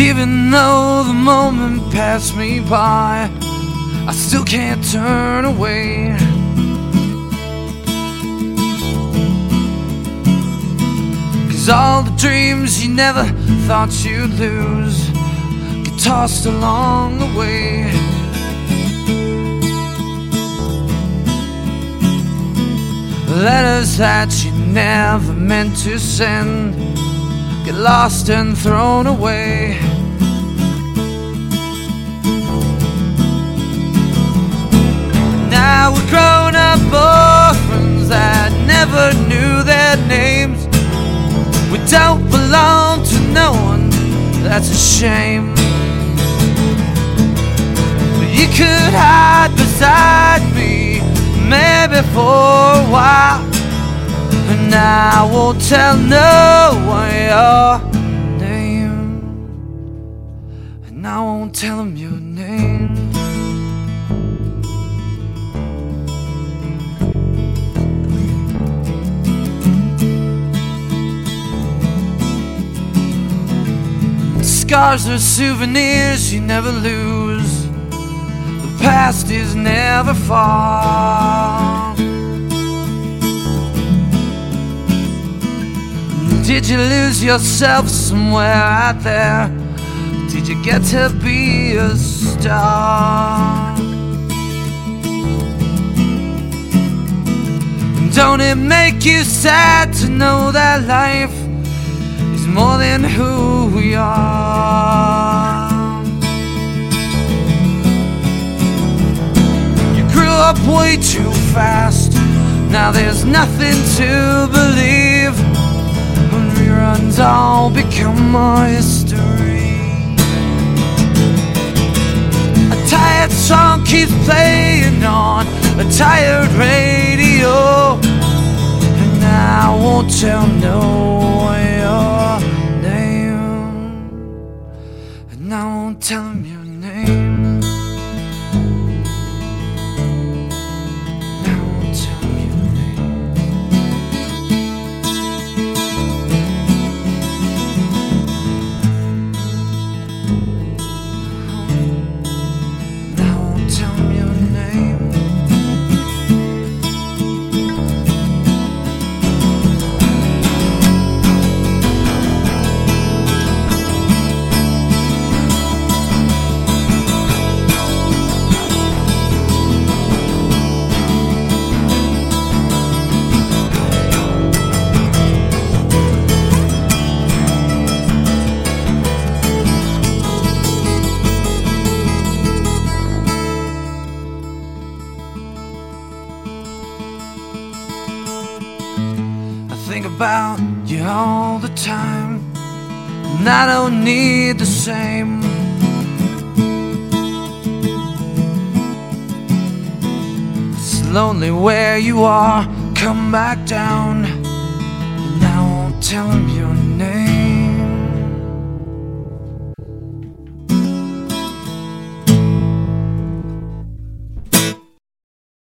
Even though the moment passed me by, I still can't turn away. Cause all the dreams you never thought you'd lose get tossed along the way. Letters that you never meant to send get lost and thrown away. That's a shame. You could hide beside me, maybe for a while. And I won't tell no one your name. And I won't tell them your name. Scars are souvenirs you never lose. The past is never far. Did you lose yourself somewhere out there? Did you get to be a star? Don't it make you sad to know that life more than who we are? You grew up way too fast. Now there's nothing to believe. When reruns all become our history. A tired song keeps playing on a tired radio. And I won't tell no think about you all the time, and I don't need the same. It's lonely where you are, come back down, and I won't tell him your name.